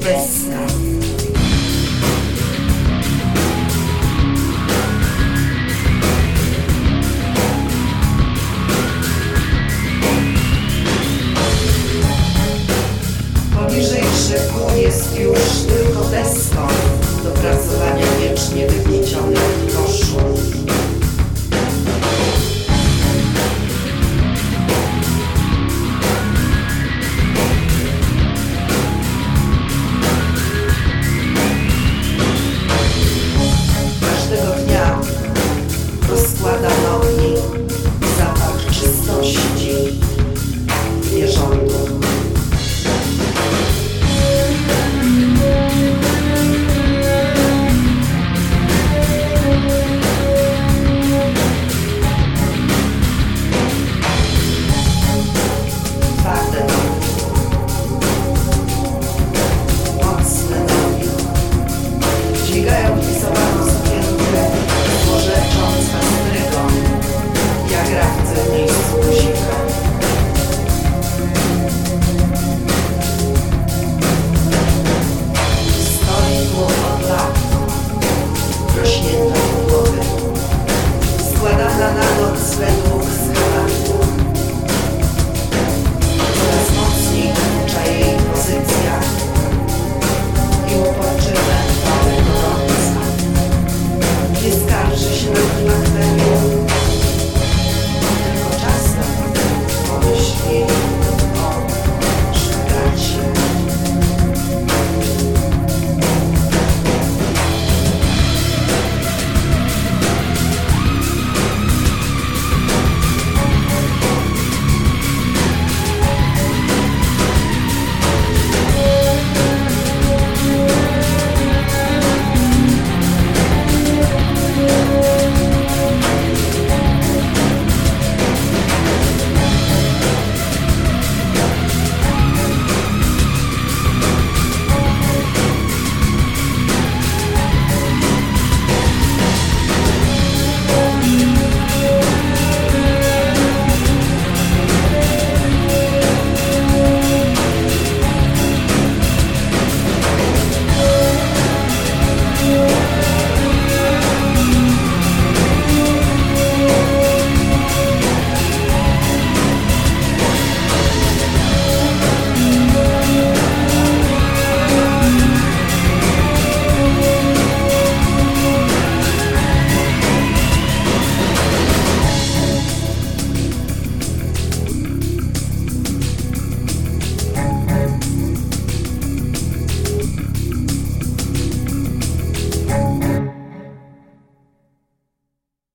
Fresca.